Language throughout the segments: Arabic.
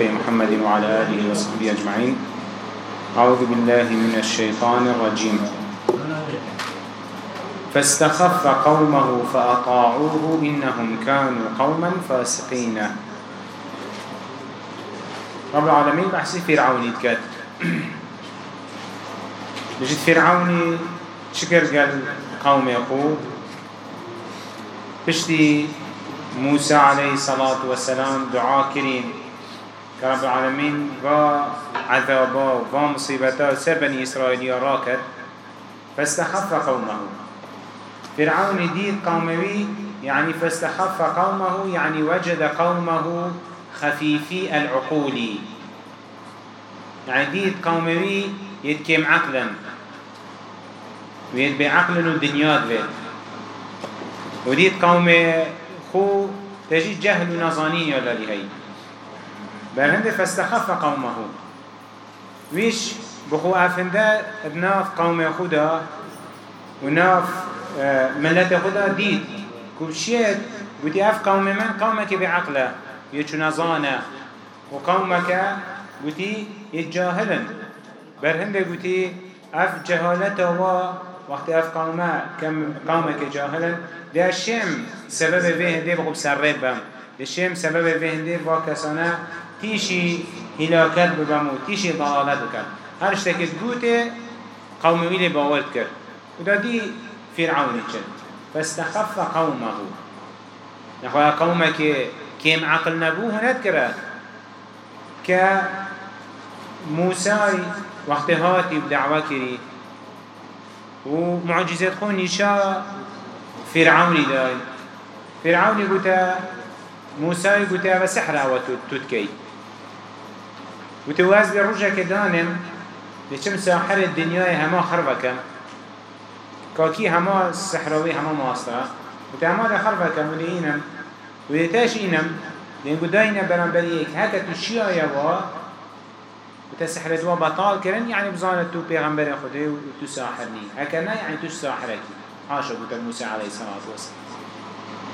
خلقه محمد وعلى آله وصحبه أجمعين. أعوذ بالله من الشيطان الرجيم. فاستخف قومه فأطاعوه إنهم كانوا قوما فاسقين. رب العالمين بحسي فرعون يتكاد بجد فرعوني شكر قال قوم يقول بشتي موسى عليه الصلاة والسلام دعاء كريم. كرب العالمين و عذابا و مصيبتا سر بني إسرائيل راكد فاستخف قومه. فرعون ديد قومه يعني فاستخف قومه يعني وجد قومه خفيفي العقول. يعني ديد قومه يتكيم عقلا ويد بعقل الدنيا ذات وديد قومه خو تجي جهل نظانين يلا لهي بلند فاستخف قومه. ويش؟ بخو آفنده بناف قوم خدا وناف آه، ملت خدا ديد كوشيت قلتي آف قوم من؟ قومك بعقله يجو نظانه وقومك قلتي يتجاهلا برهنده قلتي آف جهالته و وقت آف قومه كم قومك جاهلا ده الشم سبب به هنده بخوب سرد بم. ده الشم سبب به هنده با کسانه تیشی هلاکت ببم و تیشی ضلالت بکن. هر اشتاکت گوته قوم ویل باورد کرد. و دا دی فرعونی چند فاستخف قومه. نخواه قومه که كيم عقل نبوه كرا ك موسى وقت هاتي بدعوة كري ومعجزات خون نشا فرعوني داي فرعوني قلت موسى قلت وتواز لرجع كدانم لكم ساحر الدنيا هما خربك كاكي هما سحروي هما ماسترا وتهما ده خربك مليينم ويتاش إنم لأن قداينا برنبريك هكا تشيا يوا وتسحر دوا بطال كرن يعني بزانة تو پیغمبر خده وتساحرني هكا نا يعني تساحرك حاشا قلت موسى عليه الصلاة والسلام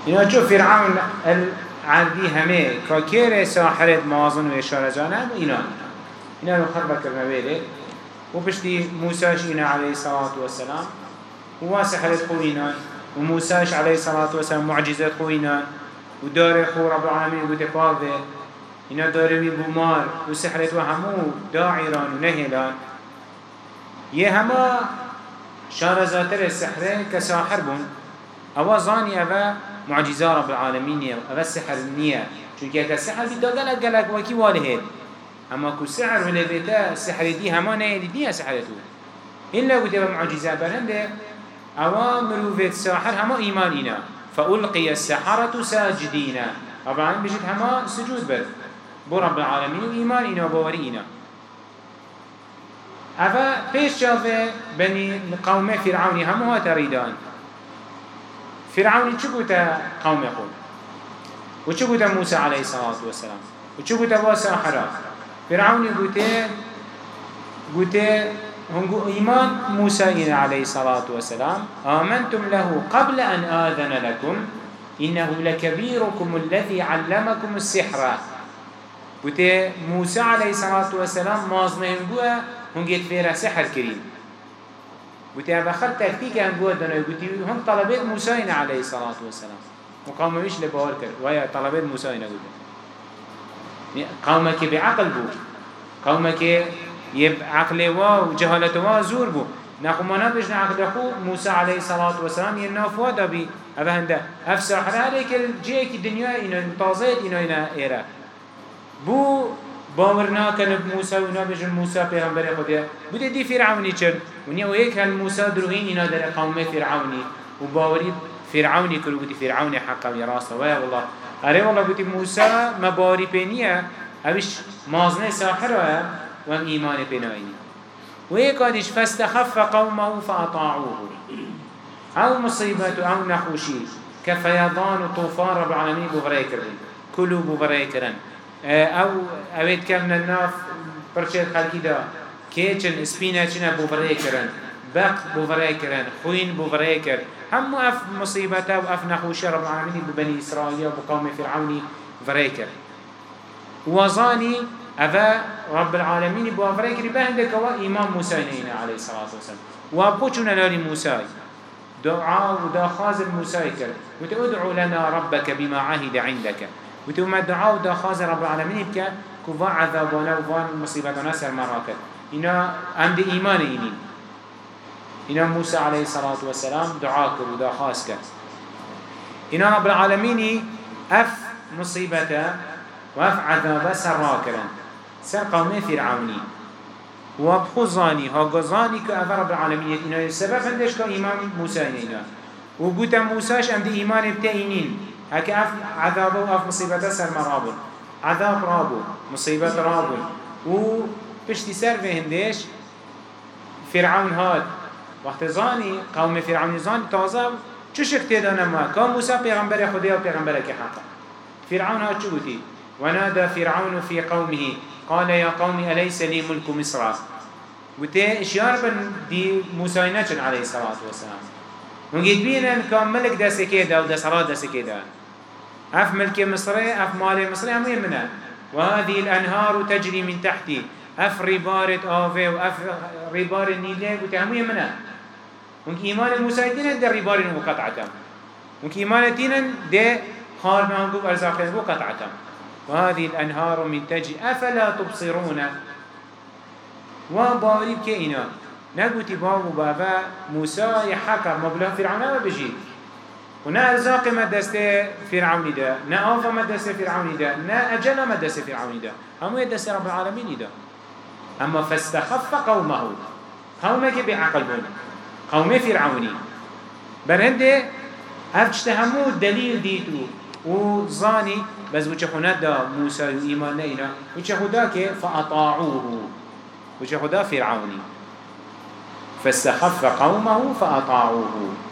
إنه شوف فرعون العردي همه كاكير ساحرت موازن وإشارة جانا إنا إنا نخرب كرنا بيلي وبشتي موسى إنا عليه الصلاة والسلام وسحرت خوينا وموسى عليه الصلاة والسلام معجزات خوينا ودار خو رب العالمين قلت فاضي إنا دارمي بومار وسحرت وهمو داعران ونهلان يه هما شارزاتر السحر كساحر بون. أوا ظاني أبا معجزة رب العالمين أبا السحر نية چونك هكا السحر بيدا قلق قلق وكي والهد أما كو سحر ولا بيتا السحر دي هما نهلي دي سحرتو إلا قلت أبا معجزة برهنده أوا مروفت ساحر هما إيمانينا فألقي السحرة ساجدين. طبعا بجد هما سجود بد بو رب العالمين وإيمانينا وبورينا أفا فيش شافه بني قوم فرعون هم هو تريدان فرعون چو تا قوم يقول وچو تا موسى عليه الصلاة والسلام؟ وچو تا واسا حرا؟ فرعون قوته قوته هم إيمان موسى عليه الصلاة والسلام آمنتم له قبل أن آذن لكم إنه لكبيركم الذي علمكم السحر. قوته موسى عليه الصلاة والسلام مازنهم بوا جيت فيرا سحر كريم قلت يا بخر تكتيك هم قوة دنا قلت هم طلبات موسى عليه الصلاة والسلام. وقام مش لبهار كر. ويا طلبات موسى قلت قومك بعقل بو. قومك يب عقل وا وجهالة وا زور بو. نخو ما نبش عقل خو موسى عليه الصلاة والسلام يناف وادا بي أبا هنده أف ساحر عليك الجيك الدنيا إنه انتازيت إنه إنه إيرا بو باور ناکن موسى و نبیجن موسى پیغمبر خدا بوده دی فرعونی چن و نیا و یک هل موسى دروهین اینا در قوم فرعونی و باوری فرعونی کرو بودی فرعونی حقا و راسته و والله اره والله بودی موسى مباری پینیه اوش مازنه ساحره و ایمان پیناینی و یک آدیش فاستخف قومه فأطاعوه أو مصيبة أو نخوشي كفيضان طوفان رب العالمين بغري كرن كلوا بغري كرن أو اوید کم ناف پرچه خلکی دا. که چن اسپینه چنه بوفره کرن. بق بوفره کرن. خوین بوفره کرن هم اف مصیبته و اف نخوشی رب العالمین ببنی اسرائیل و بقوم فرعونی فره کرن وزاني أفا رب العالمين بوافره كري بهندك و إمام موسى عليه الصلاة والسلام وابوچنا نالي موسى دعاء ودا خازر موسى كر وتدعو لنا ربك بما عهد عندك وتوما دعاء ودا خازر رب العالمين بك كفا عذابنا وفان مصيبتنا سر مراكت إنا عند إيمان إنين إنا موسى عليه الصلاة والسلام دعاء كر ودا خاز كر إنا رب العالمين أف مصيبته وأف عذاب سر راكرا سر قومي فرعوني. وبخزاني هاغزاني كأفا رب العالمين. إنا السبب هندش كإمام موسى إنا. وقوتا موساش أمد إيمان بتأينين هكا أف عذابه وأف مصيبته سر مرابو عذاب رابو مصيبة رابو و بشتي سر في هندش فرعون هاد وقت زاني قوم فرعون زاني تازه چوشك تدانا ما كان موسى پیغمبر خدا و پیغمبر که حقا فرعون هاد چو گوتي ونادى فرعون في قومه. قال يا قوم أليس لي ملك مصر؟ وتي اشيار بن دي موسى نچن عليه الصلاة والسلام. ونجد بينا كان ملك دست كده ودست را دست كده اف ملك مصر اف مال مصر همين منه. وهذه الأنهار تجري من تحتي. اف ربارة آفه واف ربار النيل وتهمين منه. ونك موسى تينا ده ربار وقطعتهم ونك إيمان تينا ده خار نانقوب أرزاقين وقطعتهم وهذه الأنهار من تجري. أفلا تبصرون؟ وباريب كإنا نقول بابو بابا موسى يحكر مبلغ فرعون ما بجي ونا أرزاق ما دست فرعون ده نا آفا ما دست فرعون ده نا أجل ما دست فرعون ده هم يدست رب العالمين ده أما فاستخف قومه قومك بعقل بون قوم فرعوني. برهنده هفتشتهمو دليل ديتو وظاني بس وچه خونه دا موسى و ایمان نینا وچه خدا که فأطاعوه وچه خدا فرعوني فاستخف قومه فأطاعوه.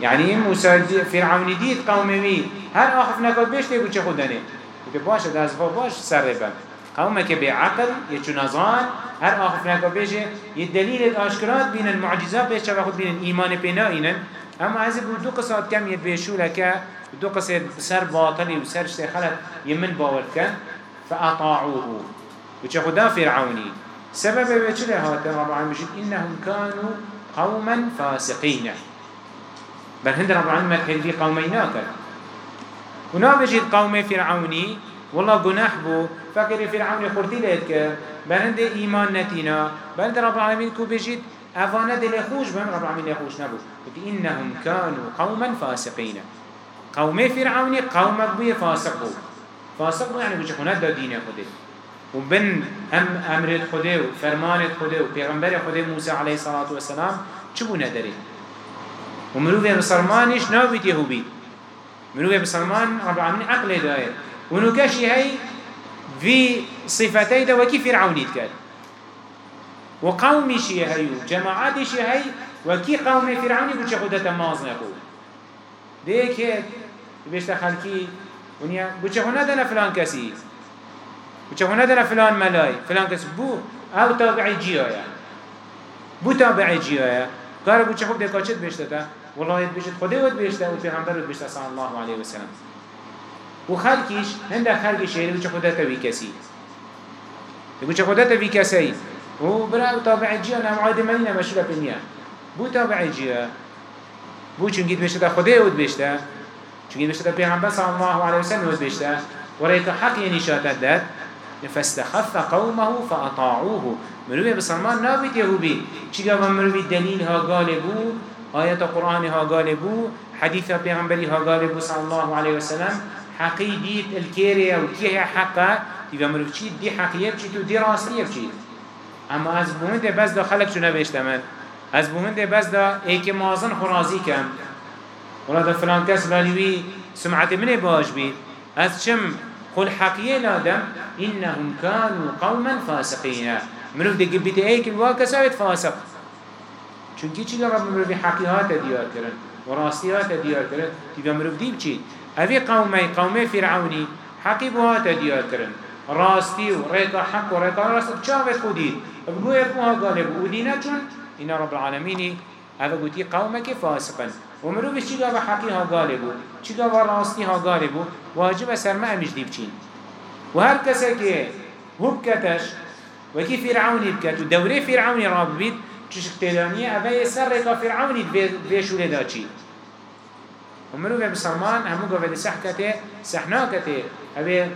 يعني موسى فرعوني ديت قومي هل آخف نكاد بيش تيبو چه خدا نه وده باشه ده از باش سر بن قومك بعقل يچو نظان هر آخف نكاد بيش يدليل الاشكرات بين المعجزات بيش چه خود بين ايمان بينا اينن اما عزي دو قصات كم يبيشو لك دو قصة سر باطلي وسر شتي خلق يمن باور كان فأطاعوه. وچه خدا فرعوني سبب بچه هات رب العالمين إنهم كانوا قوما فاسقين بل هند رب العالمين قومي ناكر ونا بجد قوم فرعوني والله جناح بو فكر فرعون خورتي ليتك. بل هند إيمان نتينا. بل هند رب العالمين كو بجد أفانا دل يخوش بهم رب العالمين يخوش نبو إنهم كانوا قوما فاسقين. قوم فرعوني قوم بوي فاسق بو. فاسق بو يعني خنات دا دين خده وبن أم أمر خده وفرمان خده وبيغمبر خده موسى عليه الصلاة والسلام چبو ندري ومروفي بسلمانش ناويت يهوبي مروفي بسلمان رب العالمين عقل داير ونكاشي هاي في صفتي دا وكي فرعوني تكال وقومي شي هاي جماعاتي شي هاي وكي قومي فرعوني بوچه خده تماز نكو ديك هيك بيشتا خلقي ونيا بوچه هنا دنا فلان كسي. بوچه هنا دنا فلان ملاي. فلان كسي. بو أو تابعي جيايا بو تابعي جيايا قال بوچه خب دكا چت بيشتا تا والله بيشت خده و پیغمبر ود بيشتا صلى الله عليه وسلم و خلقيش هنده خلق شهري بوچه خده تاوي كسي بوچه خده تاوي كسي و برا تابعي جيا نام عاد مدينة مشهورة بنيا بو تابعي جيا بو چونگید بشتا خدا ود بشتا چونگید بشتا پیغمبر صلی الله علیه وسلم ود بشتا ورأيك حق نشاتت داد. فاستخف قومه فأطاعوه. مروي بسلمان نابت يهوبي چيگا مروي دليل ها غالبو آيات قرآن ها غالبو حديث پیغمبری ها غالبو صلى الله عليه وسلم حقي ديت الكيريا وكيه حقا مروي چي دي حقية بچي تو دي راستية بچي اما از بومنده بس داخلك چونه بشتمن از بومنده بس دا ایک مازن خرازی کم. ولا دا فلان کس لالیوی سمعت من باش بید از چم قل حقیه لادم إنهم كانوا قوما فاسقين منو دي قبيت ايك الواقع سويت فاسق. چونكي چي رب منو في حقيهات ديار كرن وراستيات ديار كرن تبا منو دي بچي اوي قومي قومي فرعوني حقي بوهات ديار كرن راستي وريكا حق وريكا راست بچاوت خوديد بقوه يفوها غالب ودينا چون إن رب العالمين هذا قلتي قومك فاسقا ومرو بشي قابا حقي ها غالبو چي قابا راستي ها غالبو واجب سر ما امش دي بچين وهر كسا كي هو بكتش وكي فرعوني بكت ودوري فرعوني راب بيت چشك تلانية أبا يسر ريكا فرعوني بيشو لدا چي ومرو في بسلمان همو قوة سحكته سحناكته أبا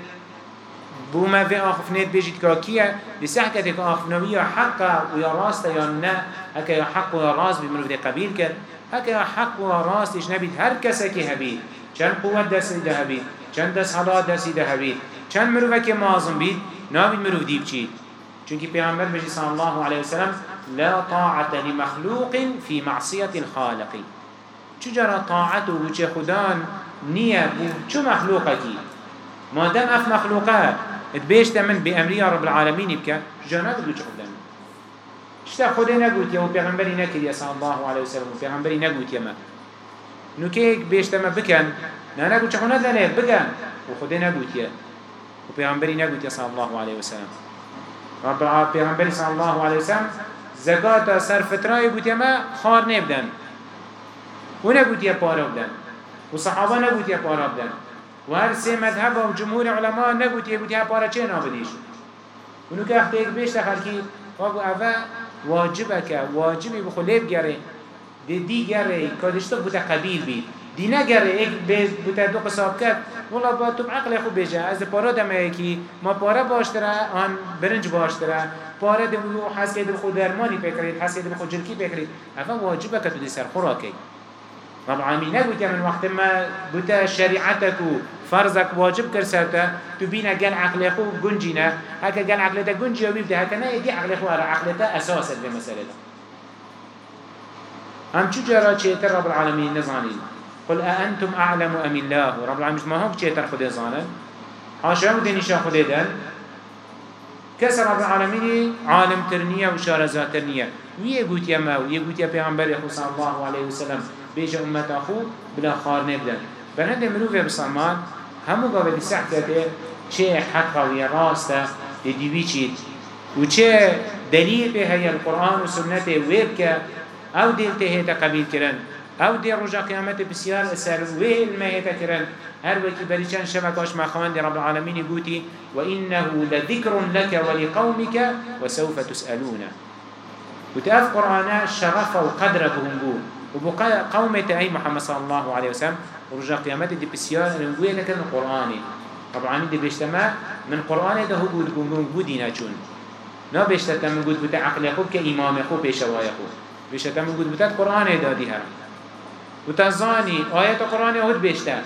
بوما في آخفنيت بيجيت كاكية لسحكته كآخفنوية حقا ويا راستا يا نا هكا يا حق ويا راس بمرو في قبيل كر هكا يا حق ويا راس إيش نبيت هر كسا كي هبيت چند قوة دست ده هبيت چند دست حالات دست ده هبيت چند مرو في مازم بيت نابيت مرو ديب چيت چونكي پیغمبر بجي صلى الله عليه وسلم لا طاعة لمخلوق في معصية الخالق. چجرا طاعته وچه خدان نية چو مخلوقكي؟ ما دام اف مخلوقه اتبيشت من بأمرية رب العالمين بك تقول چه خدان؟ شتا خده نقوت يا وبيغمبري نكد يا صلى الله عليه وسلم وبيغمبري نقوت يا ما. نوكيك بيشت ما بكن نا نقول چه خدان بكن وخده نقوت يا وبيغمبري نقوت يا صلى الله عليه وسلم رب العالمين صلی الله علیه وسلم زکات سر فترای بودی ما خار نبدن و نبودی پاره بدن و صحابه نبودی پاره بدن و هر سه مذهب و جمهور علماء نبودی بودی پاره چه نابدیش و نو که اخته ایک بیشت خلکی واقع اوه واجبه که واجبی بخلیب گره دی دی گره کادشتو بوده قبیل بید. دی نگره ایک بوده دو قصاب کرد. والله با تو عقل خوب بجه. از پارا دمه کی ما پارا باشتره آن برنج باشتره. پارا دم حس که دم خود درمانی بکرید حس که دم خود جلکی بکرید. افا واجبه که تو دی سر خوراکی رب العالمين نقول من وقت ما بتا شريعتك فرزك واجب قال عقل خو جنجينا هكا قال عقلتا جنجي وبيبدا هكا عقل خو عقلتا أساسا بمسألة هم شو جرى شيء رب العالمين نظانين قل أأنتم أعلم أم الله؟ رب العالمين ما هم كتير خده زانا حاشا ودنيشا خده دل؟ كسر رب العالمين عالم ترنية وشارزات ترنية ويقول يا ما ويقول يا پیغمبر صلى الله عليه وسلم بيج أمة أخو بلا خار نبدن بلند مروفة بسلمان همو قابل سحكته چه حقا ويا راسته لديوي چيت وچه دليل به هي القرآن وسنة ويبك أو دلته هيتا قبيل كرن أو دي رجا قيامت بسيار اسر ويل ما يتكرن هر وكي بريشان شبكاش ما خوان دي رب العالمين يقولي وإنه لذكر لك ولقومك وسوف تسألون. وتأف قرآن شرف وقدر بهم بو وبقى قومة أي محمد صلى الله عليه وسلم ورجا قيامت دي بسيار نقول لك القرآن طبعا دي بيشتما من قرآن ده هو بود بودينا چون. نا بيشتما قد بتا عقل خوب كإمام خوب بيشوايا خوب. بيشتما قد بتا قرآن داديها و تزانی آیت قرآن هود بیشتر.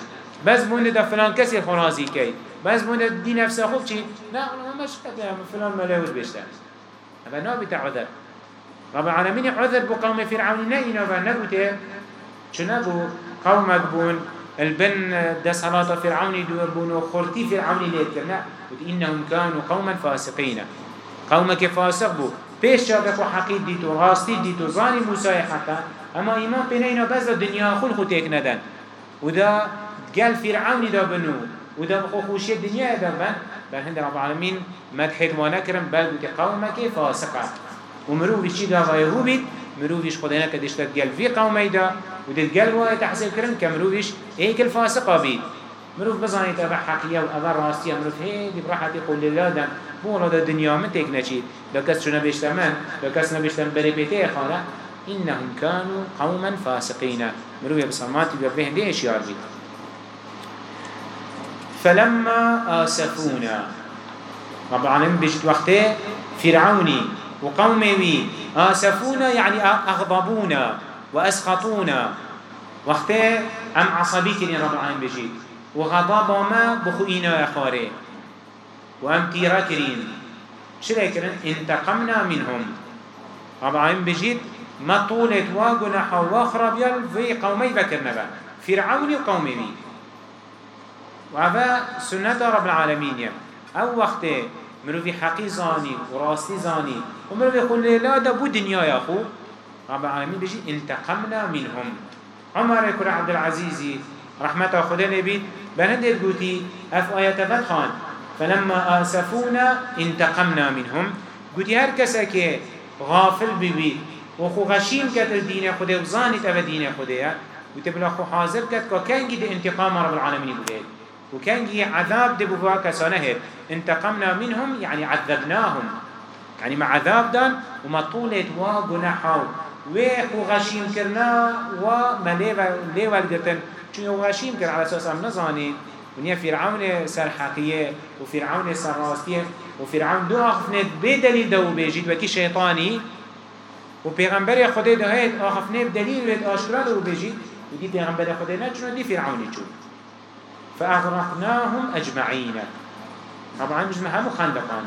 بس بونده دا فلان کسی خرازی کی؟ بس بونده دی نفس خوب چی؟ نه أنا مش کده فلان ملاود بیشتر. اما نابت عذر. رب العالمین عذر بو قوم فرعون اینا و نبوته چنبو قومك بون البن ده صلاة فرعون دور بون وخورتي فرعون ليت كرنا إنهم كانوا قوما فاسقين قومك فاسق بو. پیش شابه خو حقید دیت و راستی دیت و زانی موسی حقا اما ایمان پینا اینا بز دنیا خود خود تک ندن. و دا گل فرعونی دا بنو. و دا خو خوشی دنیا دا بن بل هند رب العالمین مدحید ما نکرم بل بوتی قومك فاسقه. و مروفیش چی دا غایهو بید؟ مروفیش خدا نکدشتد گل فی قومی دا و دید گل وای تحصیل کرن که مروفیش ایک الفاسقه بید. مروف اوه حقیه و اوه راستیه. مروف هی دی براحتی قول لله بولا دا دنیا من تک نچید. لکس چو نبشتن من لکس نبشتن بری پیته خاله إنهم كانوا قوما فاسقين. مروف بصمات يبقى دي إشيار بيت فلما آسفونا رب العالمين بجد وقته فرعوني وقومي آسفونا يعني أغضبونا وأسخطونا وقته أم عصبيتني رب العالمين بجد وغضب ما بخوئنا يا خاري وأم تيرا كرين شرا كرين انتقمنا منهم. رب العالمين بجيت ما طولت واقنا واخرب يل في قومي بكرنا با. فرعون وقومي بي وهذا سنة رب العالمين يم أو وقت منو في حقي زاني وراسي زاني ومنو في قول لا ده بو دنيا يا أخو. رب العالمين بيجي انتقمنا منهم. عمر كر عبد العزيز رحمة خدا نبي بهندت قوتي اف آيات فتخان فلما آسفونا انتقمنا منهم. قوتي هر كسا كي غافل ببي وخو غشيم كت الدين خده وزانت أو دين خده وتبلا خو حاضر كت كا كان جد انتقام رب العالمين بده وكان جي عذاب دي بفوا كسانه انتقمنا منهم يعني عذبناهم. يعني مع عذاب دان وما طولت وقناحاو ويخو غشيم كرنا وما ليوال قرتن چون غشيم كر على أساس ام نظاني ونيا فرعون سر حقية وفرعون سر راستية وفرعون دو اخفنت بدليل دو بيجيد وكي شيطاني وبيغمبر خدا ده هيد اخفنت بدليل ود اشكرا دو بيجيد ودي بيغمبر خدا نچون دي فرعون چون فأغرقناهم أجمعين طبعا مش همو خندقان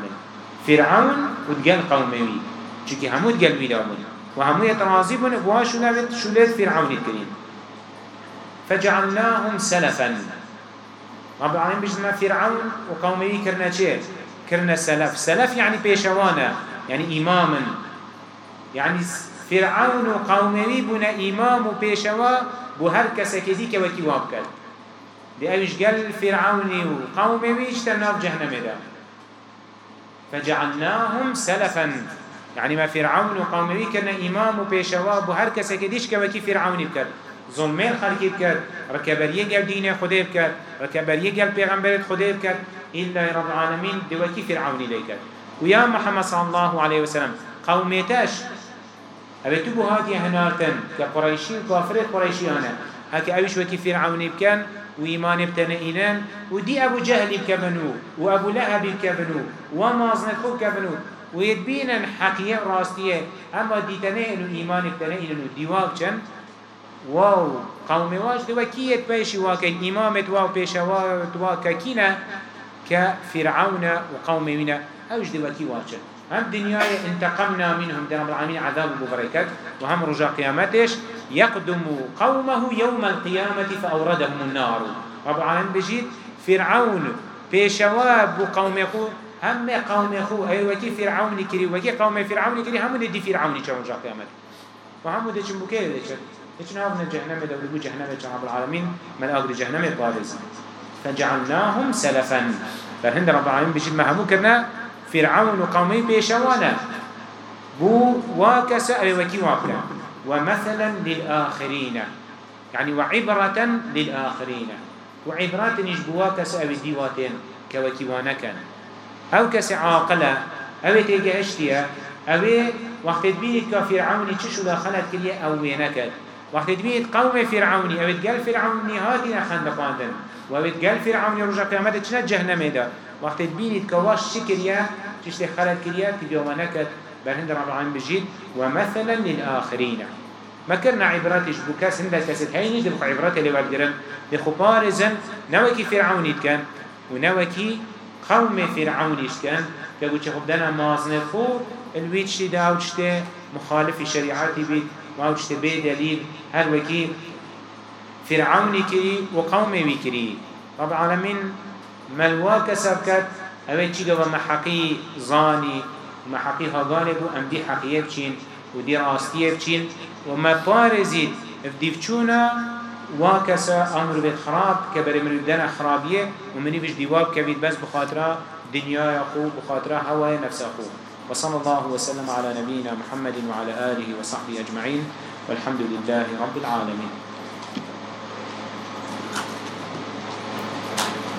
فرعون ودقال قومي چونكي همو دقال ويدامون وهمو يترازي بون بواشو نبت شولات فرعون الكريم فجعلناهم سلفا. العالمين بجنا فرعون وقومي كرنا چه كرنا سلف. سلف يعني بيشوانا يعني إماما يعني فرعون وقومي بنا إمام وبيشوا بهر كسكدي كوكي وابكال دي أوش قال فرعوني وقومي ويش تناف جهنم ده فجعلناهم سلفا. يعني ما فرعون وقومي كنا إمام وبيشوا بهر كسكديش كوكي فرعوني بكال ظلمين خلقی بکرد. رکبریه گل دین خدا بکرد. رکبریه گل پیغمبرت خدا بکرد. إلا رب العالمين دوكي فرعوني ليكت ويا محمد صلى الله عليه وسلم أبي تبو هاتي هنارتن كقريشي وكافر قريشي هنا هكا أبيش وكي فرعوني بكان وإيمان بتنئينان ودي أبو جهل بكبنو وأبو لهب بكبنو ومازنة خب كبنو ويدبينا حقيقة راستية. أما دي تنئن إيمان بتنئين وديواب چن؟ واو قوم واش دوا كيت بيشي واكن إمامت واو بيشوا واكا كينا كفرعون وقوم منا أوش دوا كي واجن هم دنيا انتقمنا منهم. رب العالمين عذاب وبركات وهم رجاء قيامتش. يقدم قومه يوم القيامة فأوردهم النار. رب العالمين بجيد فرعون بيشوا بقوم يقول هم قوم يخو أي وكي فرعون كري وكي قوم فرعون كري هم ندي فرعون يشون رجاء قيامته وهم ندي شمبكي هيك نابنا جهنم دولبو جهنم رب العالمين من أجر جهنم بارز فجعلناهم سلفا. فهند رب العالمين بجد ما همو كرنا فرعون وقومي بيشوانا بو واكس أبي وكي واكا ومثلا للآخرين. يعني وعبرة للآخرين. وعبرات نجبوا كس أبي ديواتين كوكي وانكن أو كس عاقلة. أو تيجي أشتيا أو وقت تبيني كفرعون تشو داخلت كلية أو وينكت وقت تبيت قوم فرعوني. أبد قال فرعوني هاتي نخند بقاندن وأبد قال فرعوني رجع قيامته چنا جهنم دا وقت تبينت كواش شكريا تشتي خلت كريا تبيو منكت برهند رب العالمين بجيد ومثلا للآخرين. ما كرنا عبراتش بكاس هندا كاسد هيني دبخ عبرات اللي بقدرن دخو بارزن نوكي فرعوني كان ونوكي قوم فرعوني كان كقول شخب دانا مازن خو الويتش داوتش مخالف شريعاتي بيت واوش تبي دليل. هر وكي فرعوني كري وقومي بكري رب العالمين ملواك سبكت اوه چي قوة محقي ظاني محقي هاغاني بو ام دي حقية بچين ودي راستية بچين وما بارزيد افديفچونا واكسا أمر بيت خراب كبر من بدنا خرابية ومني بيش ديواب كبيت بس بخاطرة دنيا يقو بخاطرة هوا نفس أخوه وصلى الله وسلم على نبينا محمد وعلى آله وصحبه أجمعين والحمد لله رب العالمين